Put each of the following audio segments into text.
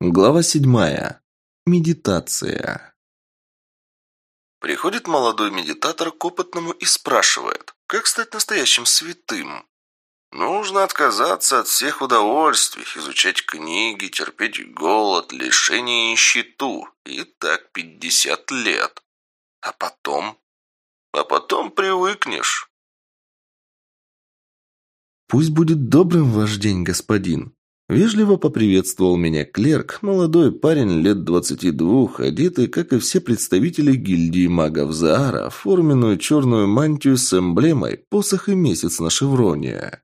Глава седьмая. Медитация. Приходит молодой медитатор к опытному и спрашивает, как стать настоящим святым. Нужно отказаться от всех удовольствий, изучать книги, терпеть голод, лишение и щиту. И так пятьдесят лет. А потом? А потом привыкнешь. Пусть будет добрым ваш день, господин, Вежливо поприветствовал меня клерк, молодой парень лет двадцати двух, одетый, как и все представители гильдии магов Заара, форменную черную мантию с эмблемой «Посох и месяц на шевроне».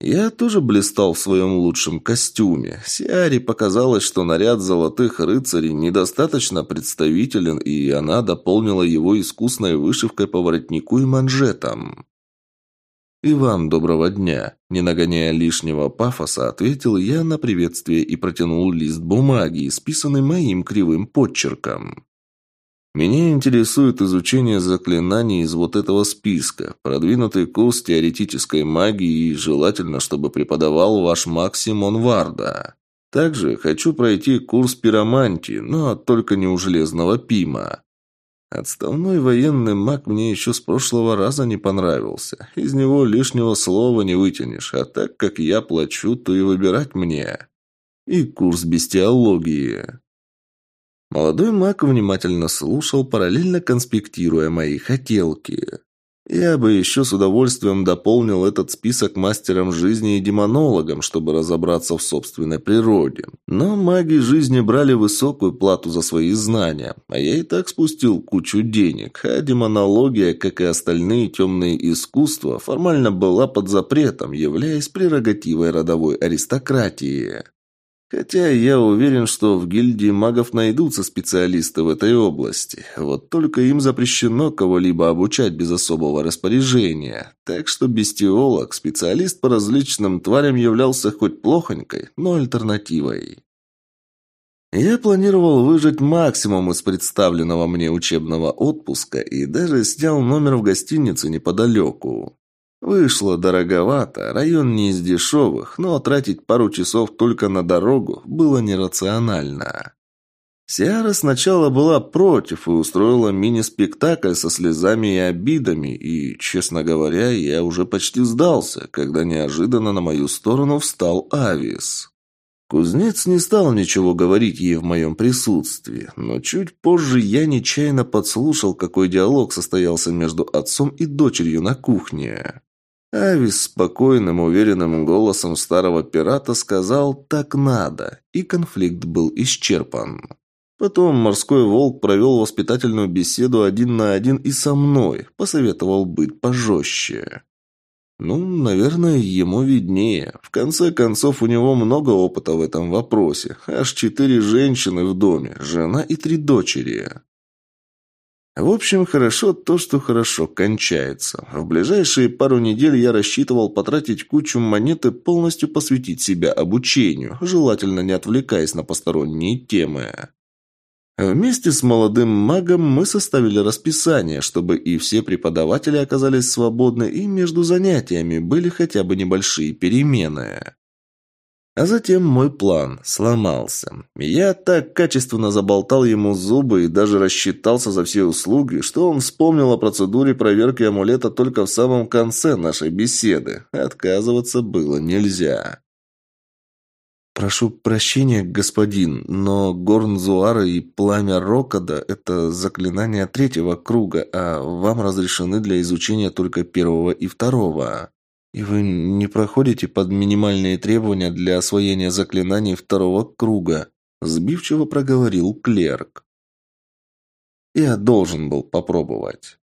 Я тоже блистал в своем лучшем костюме. Сиаре показалось, что наряд золотых рыцарей недостаточно представителен, и она дополнила его искусной вышивкой по воротнику и манжетам. «И вам доброго дня!» Не нагоняя лишнего пафоса, ответил я на приветствие и протянул лист бумаги, исписанный моим кривым подчерком. Меня интересует изучение заклинаний из вот этого списка, продвинутый курс теоретической магии и желательно, чтобы преподавал ваш маг Симон Варда. Также хочу пройти курс пиромантии, но только не у железного пима. Отставной военный маг мне еще с прошлого раза не понравился. Из него лишнего слова не вытянешь, а так как я плачу, то и выбирать мне. И курс бестиологии. Молодой маг внимательно слушал, параллельно конспектируя мои хотелки. Я бы еще с удовольствием дополнил этот список мастером жизни и демонологом, чтобы разобраться в собственной природе. Но маги жизни брали высокую плату за свои знания, а я и так спустил кучу денег, а демонология, как и остальные темные искусства, формально была под запретом, являясь прерогативой родовой аристократии. Хотя я уверен, что в гильдии магов найдутся специалисты в этой области. Вот только им запрещено кого-либо обучать без особого распоряжения. Так что бестиолог, специалист по различным тварям являлся хоть плохонькой, но альтернативой. Я планировал выжать максимум из представленного мне учебного отпуска и даже снял номер в гостинице неподалеку. Вышло дороговато, район не из дешевых, но тратить пару часов только на дорогу было нерационально. Сиара сначала была против и устроила мини-спектакль со слезами и обидами, и, честно говоря, я уже почти сдался, когда неожиданно на мою сторону встал Авис. Кузнец не стал ничего говорить ей в моем присутствии, но чуть позже я нечаянно подслушал, какой диалог состоялся между отцом и дочерью на кухне. Авис спокойным, уверенным голосом старого пирата сказал «так надо», и конфликт был исчерпан. Потом морской волк провел воспитательную беседу один на один и со мной, посоветовал быть пожестче. Ну, наверное, ему виднее. В конце концов, у него много опыта в этом вопросе. Аж четыре женщины в доме, жена и три дочери. В общем, хорошо то, что хорошо кончается. В ближайшие пару недель я рассчитывал потратить кучу монет и полностью посвятить себя обучению, желательно не отвлекаясь на посторонние темы. Вместе с молодым магом мы составили расписание, чтобы и все преподаватели оказались свободны, и между занятиями были хотя бы небольшие перемены. А затем мой план сломался. Я так качественно заболтал ему зубы и даже рассчитался за все услуги, что он вспомнил о процедуре проверки амулета только в самом конце нашей беседы. Отказываться было нельзя. «Прошу прощения, господин, но Горн Зуара и Пламя Рокода – это заклинания третьего круга, а вам разрешены для изучения только первого и второго». «И вы не проходите под минимальные требования для освоения заклинаний второго круга», сбивчиво проговорил клерк. «Я должен был попробовать».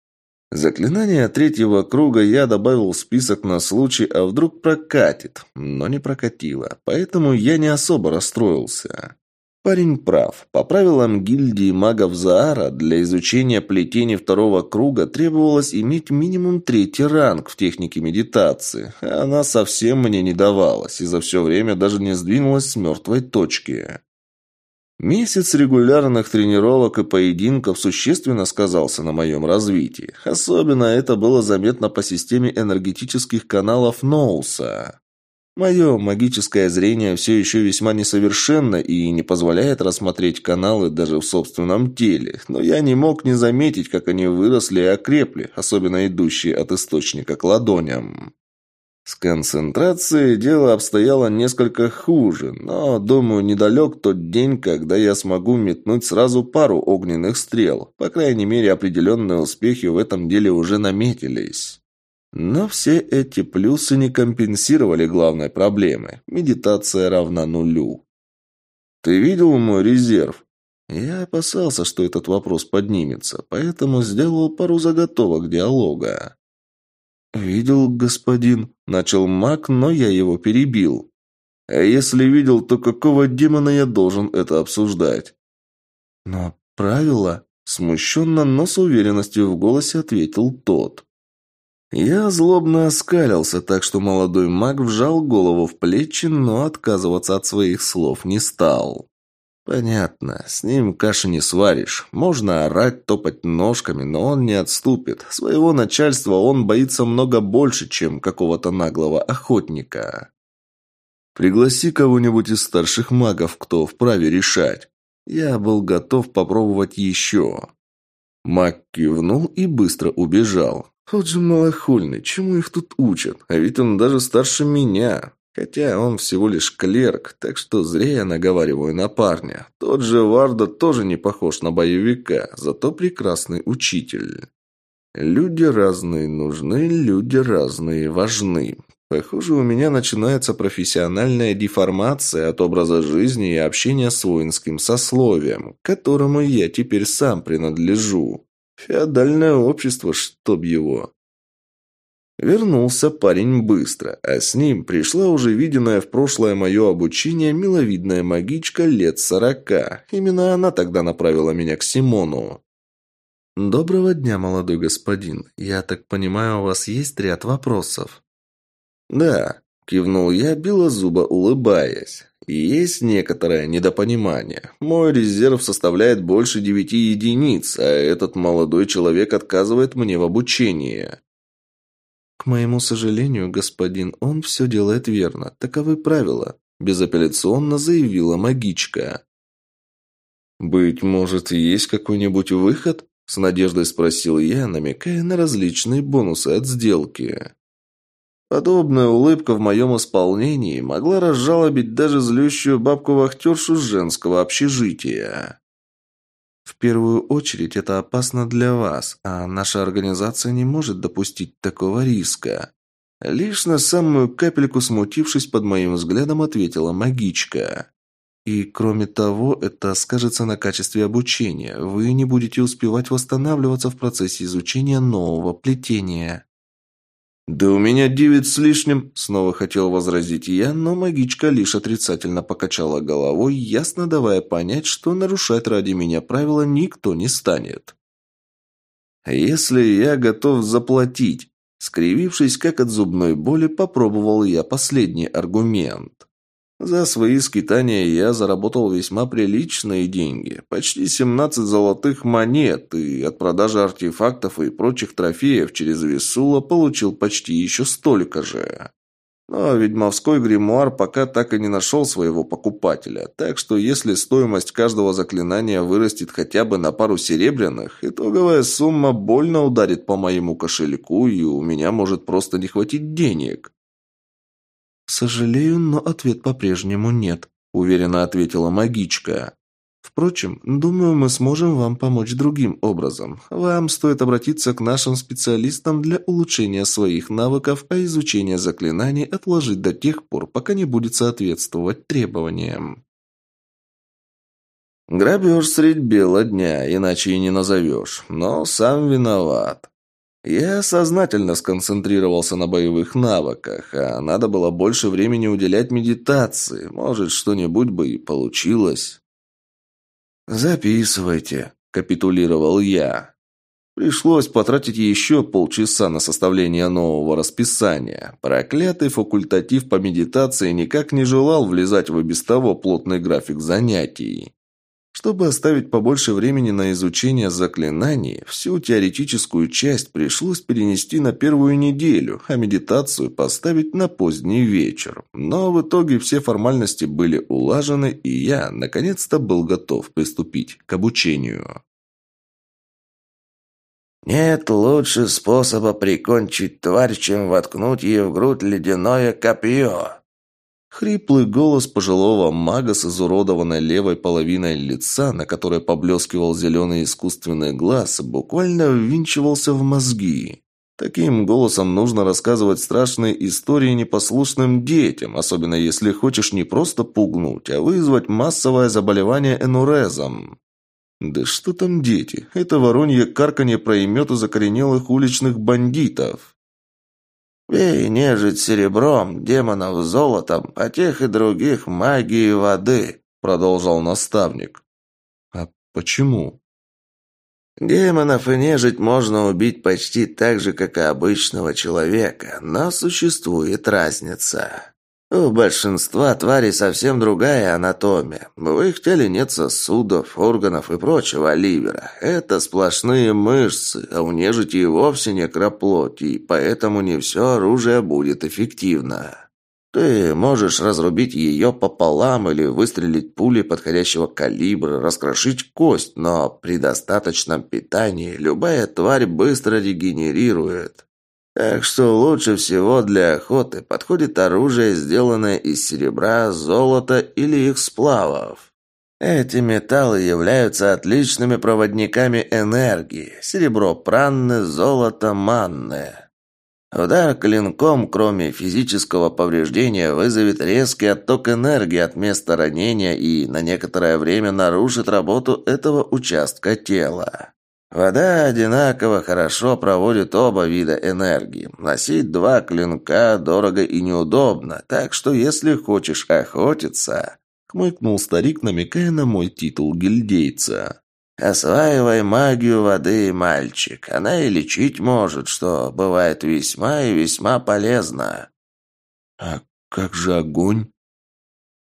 Заклинание третьего круга я добавил в список на случай, а вдруг прокатит, но не прокатило, поэтому я не особо расстроился. Парень прав. По правилам гильдии магов Заара для изучения плетений второго круга требовалось иметь минимум третий ранг в технике медитации, а она совсем мне не давалась и за все время даже не сдвинулась с мертвой точки. Месяц регулярных тренировок и поединков существенно сказался на моем развитии. Особенно это было заметно по системе энергетических каналов Ноуса. Мое магическое зрение все еще весьма несовершенно и не позволяет рассмотреть каналы даже в собственном теле, но я не мог не заметить, как они выросли и окрепли, особенно идущие от источника к ладоням. С концентрацией дело обстояло несколько хуже, но, думаю, недалек тот день, когда я смогу метнуть сразу пару огненных стрел. По крайней мере, определенные успехи в этом деле уже наметились. Но все эти плюсы не компенсировали главной проблемы. Медитация равна нулю. «Ты видел мой резерв?» Я опасался, что этот вопрос поднимется, поэтому сделал пару заготовок диалога. «Видел, господин», — начал маг, но я его перебил. «А если видел, то какого демона я должен это обсуждать?» «Но правила...» — смущенно, но с уверенностью в голосе ответил тот. Я злобно оскалился, так что молодой маг вжал голову в плечи, но отказываться от своих слов не стал. «Понятно. С ним каши не сваришь. Можно орать, топать ножками, но он не отступит. Своего начальства он боится много больше, чем какого-то наглого охотника. Пригласи кого-нибудь из старших магов, кто вправе решать. Я был готов попробовать еще». Маг кивнул и быстро убежал. Вот же малохольный, чему их тут учат? А ведь он даже старше меня. Хотя он всего лишь клерк, так что зря я наговариваю на парня. Тот же Варда тоже не похож на боевика, зато прекрасный учитель. Люди разные нужны, люди разные важны. Похоже, у меня начинается профессиональная деформация от образа жизни и общения с воинским сословием, к которому я теперь сам принадлежу. Феодальное общество, чтоб его. Вернулся парень быстро, а с ним пришла уже виденная в прошлое мое обучение миловидная магичка лет сорока. Именно она тогда направила меня к Симону. «Доброго дня, молодой господин. Я так понимаю, у вас есть ряд вопросов?» «Да», – кивнул я, белозубо улыбаясь. Есть некоторое недопонимание. Мой резерв составляет больше девяти единиц, а этот молодой человек отказывает мне в обучении. К моему сожалению, господин, он все делает верно. Таковы правила, безапелляционно заявила магичка. Быть может, есть какой-нибудь выход? С надеждой спросил я, намекая на различные бонусы от сделки. Подобная улыбка в моем исполнении могла разжалобить даже злющую бабку-вахтершу женского общежития. В первую очередь это опасно для вас, а наша организация не может допустить такого риска. Лишь на самую капельку смутившись под моим взглядом, ответила магичка. И кроме того, это скажется на качестве обучения. Вы не будете успевать восстанавливаться в процессе изучения нового плетения. «Да у меня девять с лишним», — снова хотел возразить я, но магичка лишь отрицательно покачала головой, ясно давая понять, что нарушать ради меня правила никто не станет. «Если я готов заплатить», — скривившись как от зубной боли, попробовал я последний аргумент. За свои скитания я заработал весьма приличные деньги. Почти 17 золотых монет, и от продажи артефактов и прочих трофеев через Висула получил почти еще столько же. Но ведьмовской гримуар пока так и не нашел своего покупателя, так что если стоимость каждого заклинания вырастет хотя бы на пару серебряных, итоговая сумма больно ударит по моему кошельку, и у меня может просто не хватить денег. «Сожалею, но ответ по-прежнему нет», – уверенно ответила магичка. «Впрочем, думаю, мы сможем вам помочь другим образом. Вам стоит обратиться к нашим специалистам для улучшения своих навыков, а изучение заклинаний отложить до тех пор, пока не будет соответствовать требованиям». Грабеж средь бела дня, иначе и не назовешь, но сам виноват. Я сознательно сконцентрировался на боевых навыках, а надо было больше времени уделять медитации. Может, что-нибудь бы и получилось. «Записывайте», – капитулировал я. Пришлось потратить еще полчаса на составление нового расписания. Проклятый факультатив по медитации никак не желал влезать в и без того плотный график занятий. Чтобы оставить побольше времени на изучение заклинаний, всю теоретическую часть пришлось перенести на первую неделю, а медитацию поставить на поздний вечер. Но в итоге все формальности были улажены, и я, наконец-то, был готов приступить к обучению. «Нет лучше способа прикончить тварь, чем воткнуть ей в грудь ледяное копье», Хриплый голос пожилого мага с изуродованной левой половиной лица, на которой поблескивал зеленый искусственный глаз, буквально ввинчивался в мозги. Таким голосом нужно рассказывать страшные истории непослушным детям, особенно если хочешь не просто пугнуть, а вызвать массовое заболевание энурезом. Да что там дети? Это воронье карканье проймет у закоренелых уличных бандитов. Бей нежить серебром, демонов золотом, а тех и других магией воды», — продолжал наставник. «А почему?» Демонов и нежить можно убить почти так же, как и обычного человека, но существует разница. У большинства тварей совсем другая анатомия. В их теле нет сосудов, органов и прочего ливера. Это сплошные мышцы, а у нежити и вовсе и поэтому не все оружие будет эффективно. Ты можешь разрубить ее пополам или выстрелить пулей подходящего калибра, раскрошить кость, но при достаточном питании любая тварь быстро регенерирует. Так что лучше всего для охоты подходит оружие, сделанное из серебра, золота или их сплавов. Эти металлы являются отличными проводниками энергии. Серебро пранны, золото манное. Удар клинком, кроме физического повреждения, вызовет резкий отток энергии от места ранения и на некоторое время нарушит работу этого участка тела. Вода одинаково хорошо проводит оба вида энергии. Носить два клинка дорого и неудобно, так что если хочешь охотиться...» Хмыкнул старик, намекая на мой титул гильдейца. «Осваивай магию воды, мальчик. Она и лечить может, что бывает весьма и весьма полезно». «А как же огонь?»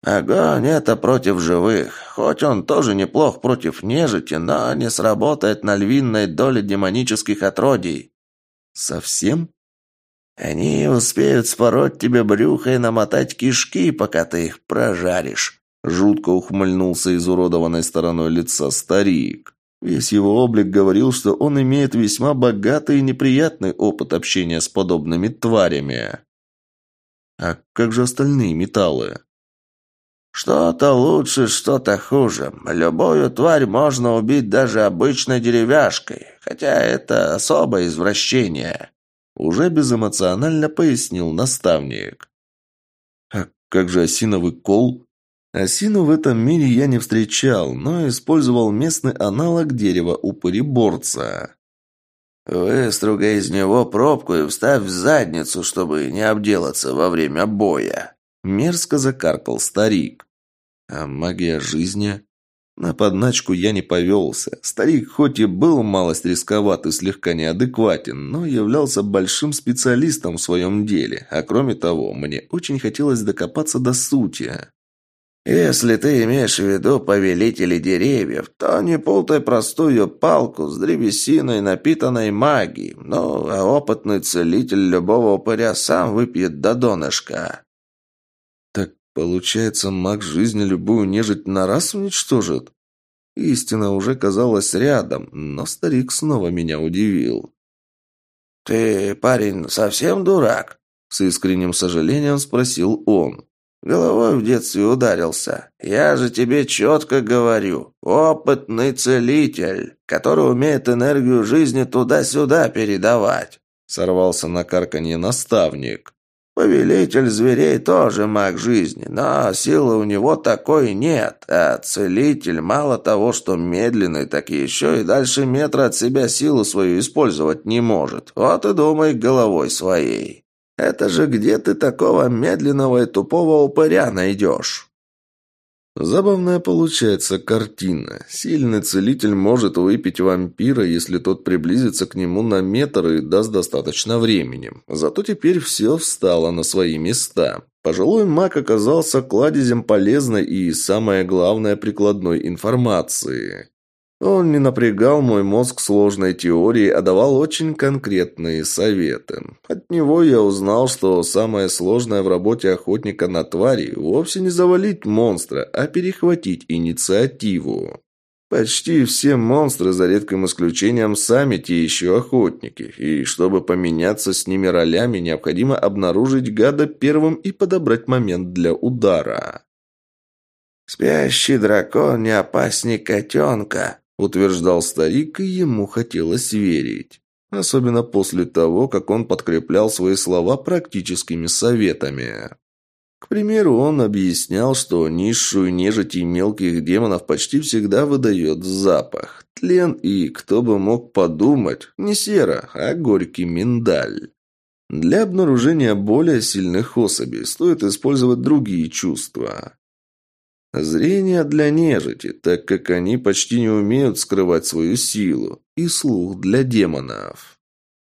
Огонь — это против живых. Хоть он тоже неплох против нежити, но не сработает на львиной доле демонических отродий. Совсем? Они успеют спороть тебе брюхо и намотать кишки, пока ты их прожаришь. Жутко ухмыльнулся изуродованной стороной лица старик. Весь его облик говорил, что он имеет весьма богатый и неприятный опыт общения с подобными тварями. А как же остальные металлы? Что-то лучше, что-то хуже. Любую тварь можно убить даже обычной деревяшкой, хотя это особое извращение. Уже безэмоционально пояснил наставник. А как же осиновый кол? Осину в этом мире я не встречал, но использовал местный аналог дерева упыреборца. Выстругай из него пробку и вставь в задницу, чтобы не обделаться во время боя. Мерзко закаркал старик. А магия жизни? На подначку я не повелся. Старик хоть и был малость рисковат и слегка неадекватен, но являлся большим специалистом в своем деле. А кроме того, мне очень хотелось докопаться до сути. «Если ты имеешь в виду повелителей деревьев, то не путай простую палку с древесиной, напитанной магией. Ну, а опытный целитель любого упыря сам выпьет до донышка». Получается, маг жизни любую нежить на раз уничтожит? Истина уже казалась рядом, но старик снова меня удивил. «Ты, парень, совсем дурак?» С искренним сожалением спросил он. «Головой в детстве ударился. Я же тебе четко говорю. Опытный целитель, который умеет энергию жизни туда-сюда передавать». Сорвался на карканье наставник. Повелитель зверей тоже маг жизни, но силы у него такой нет, а целитель мало того, что медленный, так еще и дальше метра от себя силу свою использовать не может. Вот и думай головой своей. Это же где ты такого медленного и тупого упыря найдешь? Забавная получается картина. Сильный целитель может выпить вампира, если тот приблизится к нему на метр и даст достаточно времени. Зато теперь все встало на свои места. Пожилой маг оказался кладезем полезной и, самое главное, прикладной информации. Он не напрягал мой мозг сложной теорией, а давал очень конкретные советы. От него я узнал, что самое сложное в работе охотника на твари вовсе не завалить монстра, а перехватить инициативу. Почти все монстры, за редким исключением, сами те еще охотники, и чтобы поменяться с ними ролями, необходимо обнаружить гада первым и подобрать момент для удара. «Спящий дракон не опасней котенка», утверждал старик, и ему хотелось верить. Особенно после того, как он подкреплял свои слова практическими советами. К примеру, он объяснял, что низшую нежить и мелких демонов почти всегда выдает запах. Тлен и, кто бы мог подумать, не сера, а горький миндаль. Для обнаружения более сильных особей стоит использовать другие чувства. Зрение для нежити, так как они почти не умеют скрывать свою силу. И слух для демонов.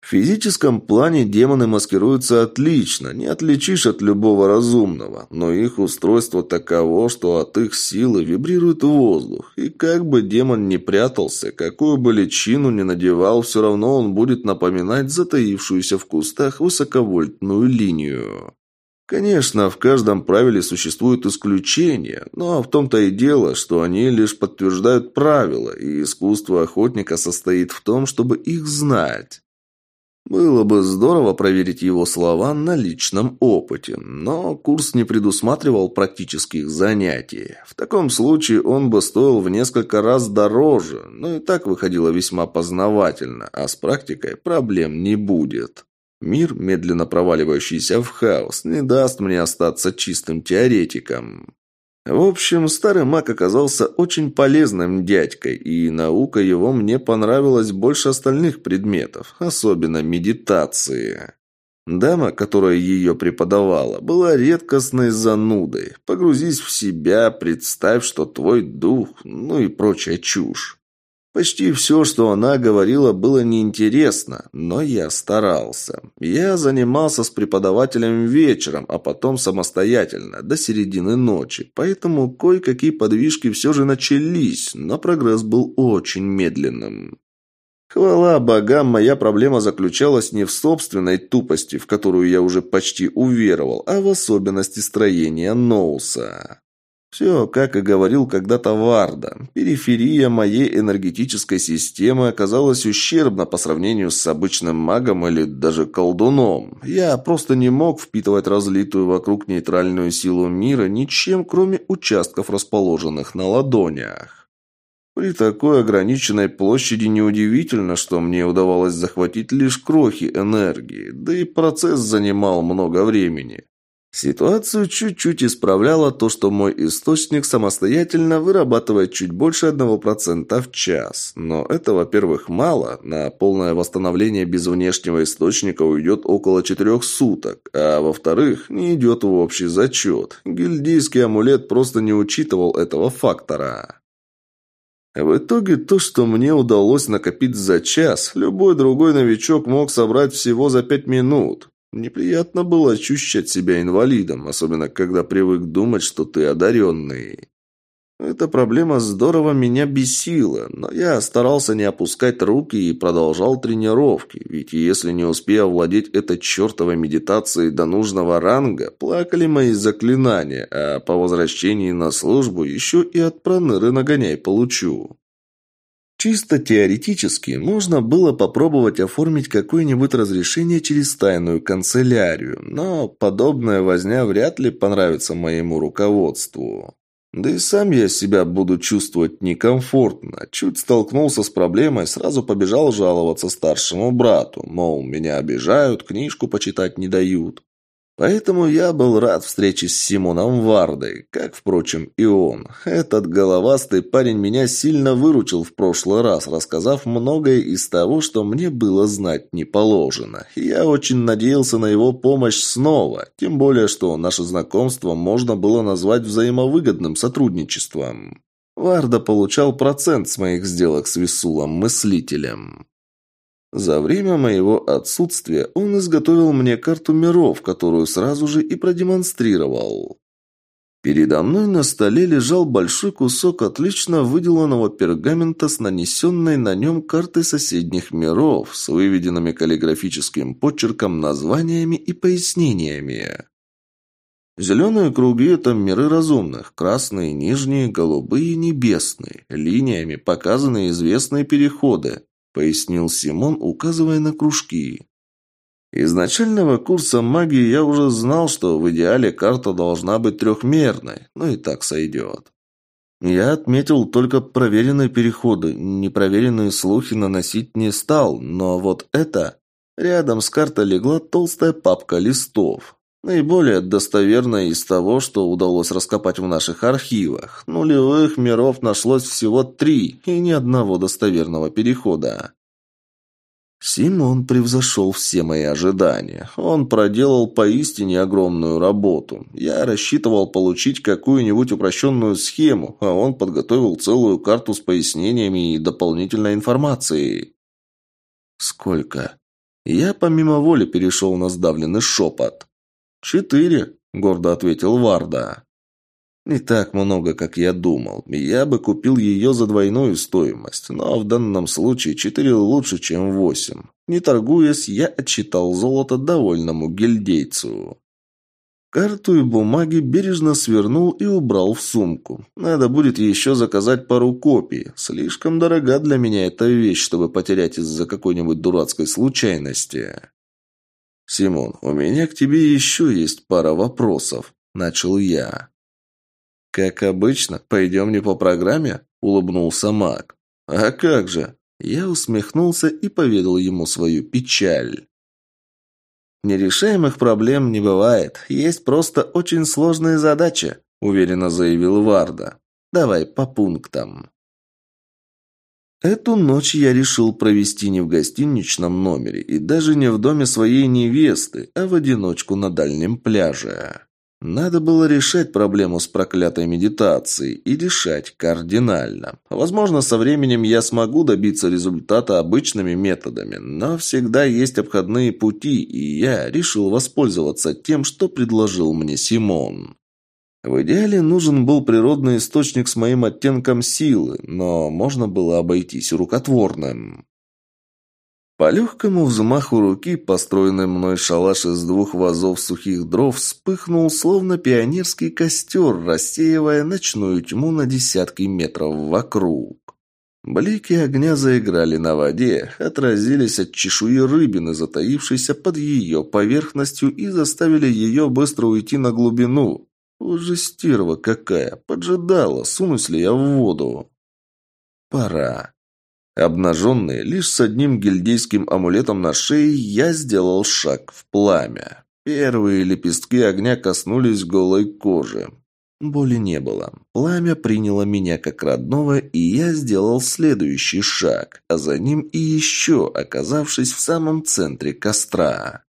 В физическом плане демоны маскируются отлично, не отличишь от любого разумного, но их устройство таково, что от их силы вибрирует воздух, и как бы демон ни прятался, какую бы личину ни надевал, все равно он будет напоминать затаившуюся в кустах высоковольтную линию. Конечно, в каждом правиле существуют исключения, но в том-то и дело, что они лишь подтверждают правила, и искусство охотника состоит в том, чтобы их знать. Было бы здорово проверить его слова на личном опыте, но курс не предусматривал практических занятий. В таком случае он бы стоил в несколько раз дороже, но и так выходило весьма познавательно, а с практикой проблем не будет. Мир, медленно проваливающийся в хаос, не даст мне остаться чистым теоретиком. В общем, старый маг оказался очень полезным дядькой, и наука его мне понравилась больше остальных предметов, особенно медитации. Дама, которая ее преподавала, была редкостной занудой. Погрузись в себя, представь, что твой дух, ну и прочая чушь. Почти все, что она говорила, было неинтересно, но я старался. Я занимался с преподавателем вечером, а потом самостоятельно, до середины ночи, поэтому кое-какие подвижки все же начались, но прогресс был очень медленным. Хвала богам, моя проблема заключалась не в собственной тупости, в которую я уже почти уверовал, а в особенности строения Ноуса. Все, как и говорил когда-то Варда, периферия моей энергетической системы оказалась ущербна по сравнению с обычным магом или даже колдуном. Я просто не мог впитывать разлитую вокруг нейтральную силу мира ничем, кроме участков, расположенных на ладонях. При такой ограниченной площади неудивительно, что мне удавалось захватить лишь крохи энергии, да и процесс занимал много времени. Ситуацию чуть-чуть исправляло то, что мой источник самостоятельно вырабатывает чуть больше 1% в час. Но это, во-первых, мало. На полное восстановление без внешнего источника уйдет около 4 суток. А во-вторых, не идет в общий зачет. Гильдийский амулет просто не учитывал этого фактора. В итоге то, что мне удалось накопить за час, любой другой новичок мог собрать всего за пять минут. Неприятно было ощущать себя инвалидом, особенно когда привык думать, что ты одаренный. Эта проблема здорово меня бесила, но я старался не опускать руки и продолжал тренировки, ведь если не успею овладеть этой чертовой медитацией до нужного ранга, плакали мои заклинания, а по возвращении на службу еще и от проныры нагоняй получу. Чисто теоретически можно было попробовать оформить какое-нибудь разрешение через тайную канцелярию, но подобная возня вряд ли понравится моему руководству. Да и сам я себя буду чувствовать некомфортно. Чуть столкнулся с проблемой, сразу побежал жаловаться старшему брату, мол, меня обижают, книжку почитать не дают. Поэтому я был рад встрече с Симоном Вардой, как, впрочем, и он. Этот головастый парень меня сильно выручил в прошлый раз, рассказав многое из того, что мне было знать не положено. Я очень надеялся на его помощь снова, тем более, что наше знакомство можно было назвать взаимовыгодным сотрудничеством. Варда получал процент с моих сделок с Висулом-мыслителем. За время моего отсутствия он изготовил мне карту миров, которую сразу же и продемонстрировал. Передо мной на столе лежал большой кусок отлично выделанного пергамента с нанесенной на нем картой соседних миров с выведенными каллиграфическим почерком названиями и пояснениями. Зеленые круги – это миры разумных, красные – нижние, голубые – небесные. Линиями показаны известные переходы. – пояснил Симон, указывая на кружки. Из начального курса магии я уже знал, что в идеале карта должна быть трехмерной, но и так сойдет. Я отметил только проверенные переходы, непроверенные слухи наносить не стал, но вот это... Рядом с картой легла толстая папка листов. Наиболее достоверное из того, что удалось раскопать в наших архивах. Нулевых миров нашлось всего три и ни одного достоверного перехода. Симон превзошел все мои ожидания. Он проделал поистине огромную работу. Я рассчитывал получить какую-нибудь упрощенную схему, а он подготовил целую карту с пояснениями и дополнительной информацией. «Сколько?» Я помимо воли перешел на сдавленный шепот. «Четыре», – гордо ответил Варда. «Не так много, как я думал. Я бы купил ее за двойную стоимость, но в данном случае четыре лучше, чем восемь. Не торгуясь, я отчитал золото довольному гильдейцу». Карту и бумаги бережно свернул и убрал в сумку. Надо будет еще заказать пару копий. Слишком дорога для меня эта вещь, чтобы потерять из-за какой-нибудь дурацкой случайности. «Симон, у меня к тебе еще есть пара вопросов», – начал я. «Как обычно, пойдем не по программе?» – улыбнулся маг. «А как же?» Я усмехнулся и поведал ему свою печаль. «Нерешаемых проблем не бывает. Есть просто очень сложные задачи», – уверенно заявил Варда. «Давай по пунктам». Эту ночь я решил провести не в гостиничном номере и даже не в доме своей невесты, а в одиночку на дальнем пляже. Надо было решать проблему с проклятой медитацией и решать кардинально. Возможно, со временем я смогу добиться результата обычными методами, но всегда есть обходные пути, и я решил воспользоваться тем, что предложил мне Симон. В идеале нужен был природный источник с моим оттенком силы, но можно было обойтись рукотворным. По легкому взмаху руки, построенный мной шалаш из двух вазов сухих дров вспыхнул, словно пионерский костер, рассеивая ночную тьму на десятки метров вокруг. Блики огня заиграли на воде, отразились от чешуи рыбины, затаившейся под ее поверхностью, и заставили ее быстро уйти на глубину. Уже стерва какая, поджидала, сунусь ли я в воду. Пора. Обнаженный, лишь с одним гильдейским амулетом на шее, я сделал шаг в пламя. Первые лепестки огня коснулись голой кожи. Боли не было. Пламя приняло меня как родного, и я сделал следующий шаг, а за ним и еще, оказавшись в самом центре костра.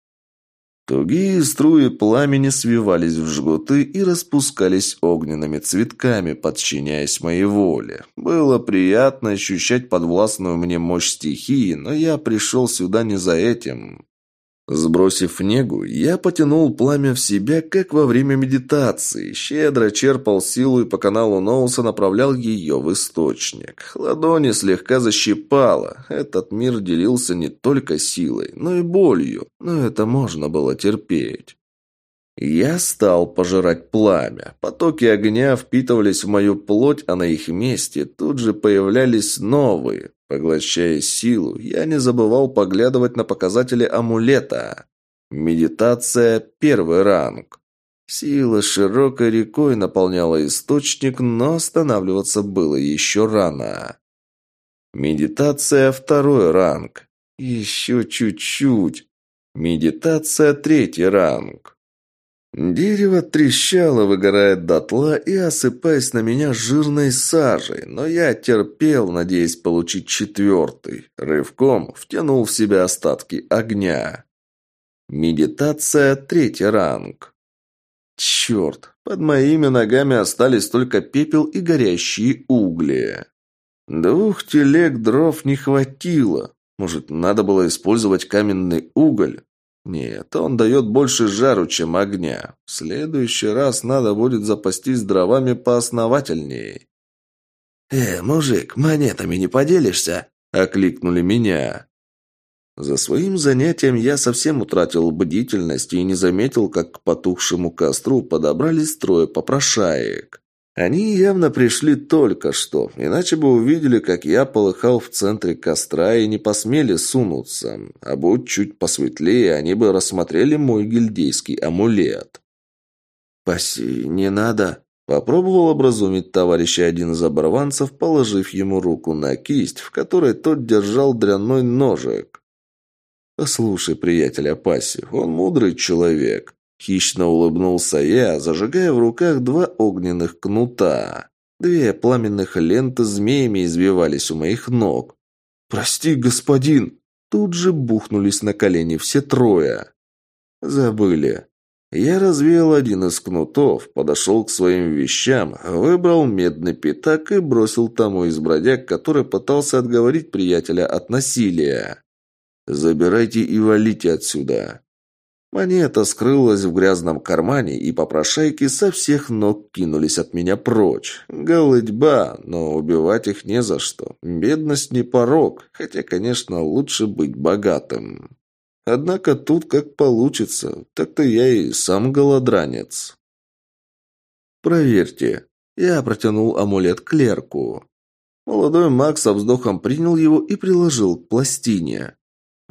Тугие струи пламени свивались в жгуты и распускались огненными цветками, подчиняясь моей воле. Было приятно ощущать подвластную мне мощь стихии, но я пришел сюда не за этим. Сбросив негу, я потянул пламя в себя, как во время медитации, щедро черпал силу и по каналу Ноуса направлял ее в источник. Ладони слегка защипало. Этот мир делился не только силой, но и болью, но это можно было терпеть. Я стал пожирать пламя. Потоки огня впитывались в мою плоть, а на их месте тут же появлялись новые. Поглощая силу, я не забывал поглядывать на показатели амулета. Медитация – первый ранг. Сила широкой рекой наполняла источник, но останавливаться было еще рано. Медитация – второй ранг. Еще чуть-чуть. Медитация – третий ранг. Дерево трещало, выгорая дотла и осыпаясь на меня жирной сажей, но я терпел, надеясь получить четвертый. Рывком втянул в себя остатки огня. Медитация третий ранг. Черт, под моими ногами остались только пепел и горящие угли. Двух телег дров не хватило. Может, надо было использовать каменный уголь? Нет, он дает больше жару, чем огня. В следующий раз надо будет запастись дровами поосновательней. «Э, мужик, монетами не поделишься?» – окликнули меня. За своим занятием я совсем утратил бдительность и не заметил, как к потухшему костру подобрались трое попрошаек. Они явно пришли только что, иначе бы увидели, как я полыхал в центре костра и не посмели сунуться. А будь чуть посветлее, они бы рассмотрели мой гильдейский амулет. «Паси, не надо», Попробовал образумить товарища один из оборванцев, положив ему руку на кисть, в которой тот держал дрянной ножик. «Послушай, приятель Апаси, он мудрый человек. Хищно улыбнулся я, зажигая в руках два огненных кнута. Две пламенных ленты змеями извивались у моих ног. «Прости, господин!» Тут же бухнулись на колени все трое. Забыли. Я развеял один из кнутов, подошел к своим вещам, выбрал медный пятак и бросил тому из бродяг, который пытался отговорить приятеля от насилия. «Забирайте и валите отсюда. Монета скрылась в грязном кармане, и попрошайки со всех ног кинулись от меня прочь. Голытьба, но убивать их не за что. Бедность не порог, хотя, конечно, лучше быть богатым. Однако тут как получится, так-то я и сам голодранец. «Проверьте». Я протянул амулет клерку. Молодой маг со вздохом принял его и приложил к пластине.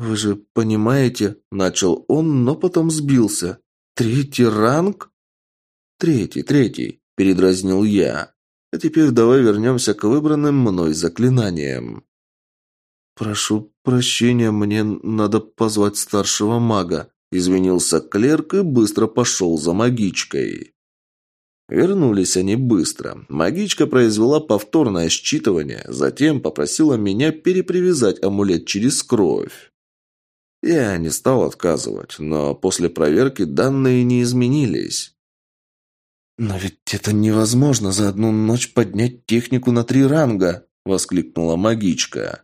«Вы же понимаете...» – начал он, но потом сбился. «Третий ранг?» «Третий, третий», – передразнил я. «А теперь давай вернемся к выбранным мной заклинаниям». «Прошу прощения, мне надо позвать старшего мага», – извинился клерк и быстро пошел за магичкой. Вернулись они быстро. Магичка произвела повторное считывание, затем попросила меня перепривязать амулет через кровь. Я не стал отказывать, но после проверки данные не изменились. «Но ведь это невозможно за одну ночь поднять технику на три ранга!» – воскликнула магичка.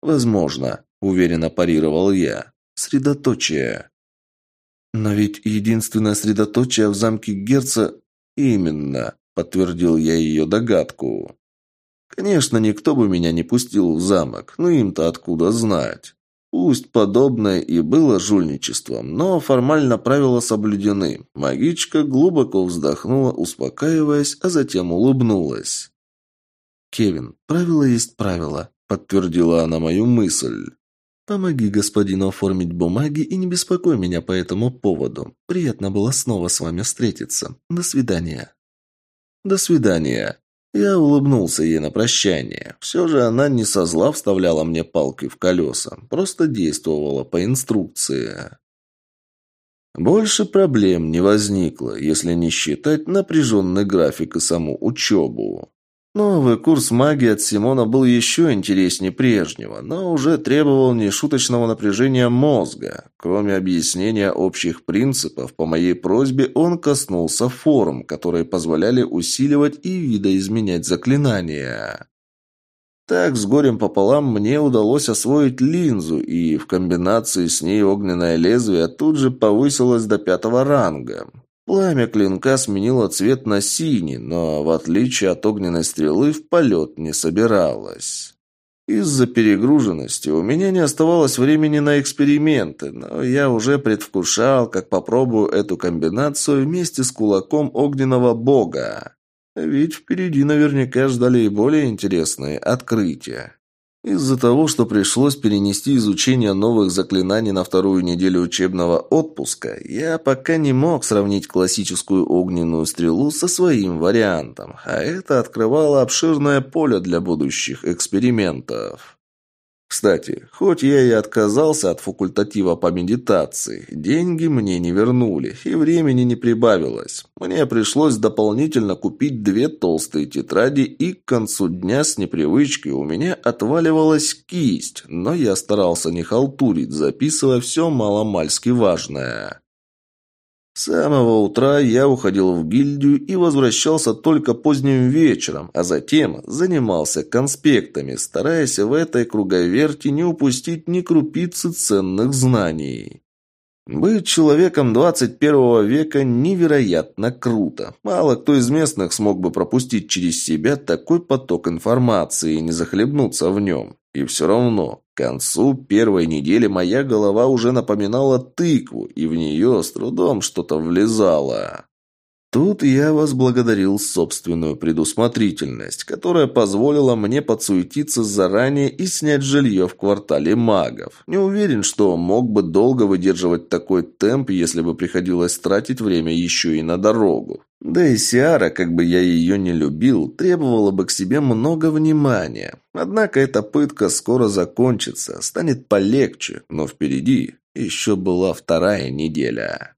«Возможно», – уверенно парировал я. «Средоточие». «Но ведь единственное средоточие в замке Герца...» «Именно», – подтвердил я ее догадку. «Конечно, никто бы меня не пустил в замок, но им-то откуда знать?» Пусть подобное и было жульничеством, но формально правила соблюдены. Магичка глубоко вздохнула, успокаиваясь, а затем улыбнулась. «Кевин, правило есть правило», — подтвердила она мою мысль. «Помоги господину оформить бумаги и не беспокой меня по этому поводу. Приятно было снова с вами встретиться. До свидания». «До свидания», я улыбнулся ей на прощание. Все же она не со зла вставляла мне палки в колеса, просто действовала по инструкции. Больше проблем не возникло, если не считать напряженный график и саму учебу. Новый курс магии от Симона был еще интереснее прежнего, но уже требовал нешуточного напряжения мозга. Кроме объяснения общих принципов, по моей просьбе он коснулся форм, которые позволяли усиливать и видоизменять заклинания. Так, с горем пополам, мне удалось освоить линзу, и в комбинации с ней огненное лезвие тут же повысилось до пятого ранга. Пламя клинка сменило цвет на синий, но, в отличие от огненной стрелы, в полет не собиралось. Из-за перегруженности у меня не оставалось времени на эксперименты, но я уже предвкушал, как попробую эту комбинацию вместе с кулаком огненного бога. Ведь впереди наверняка ждали и более интересные открытия. Из-за того, что пришлось перенести изучение новых заклинаний на вторую неделю учебного отпуска, я пока не мог сравнить классическую огненную стрелу со своим вариантом, а это открывало обширное поле для будущих экспериментов. Кстати, хоть я и отказался от факультатива по медитации, деньги мне не вернули, и времени не прибавилось. Мне пришлось дополнительно купить две толстые тетради, и к концу дня с непривычки у меня отваливалась кисть, но я старался не халтурить, записывая все маломальски важное. С самого утра я уходил в гильдию и возвращался только поздним вечером, а затем занимался конспектами, стараясь в этой круговерти не упустить ни крупицы ценных знаний. Быть человеком 21 века невероятно круто. Мало кто из местных смог бы пропустить через себя такой поток информации и не захлебнуться в нем. И все равно, к концу первой недели моя голова уже напоминала тыкву, и в нее с трудом что-то влезало. Тут я возблагодарил собственную предусмотрительность, которая позволила мне подсуетиться заранее и снять жилье в квартале магов. Не уверен, что мог бы долго выдерживать такой темп, если бы приходилось тратить время еще и на дорогу. Да и Сиара, как бы я ее не любил, требовала бы к себе много внимания. Однако эта пытка скоро закончится, станет полегче, но впереди еще была вторая неделя.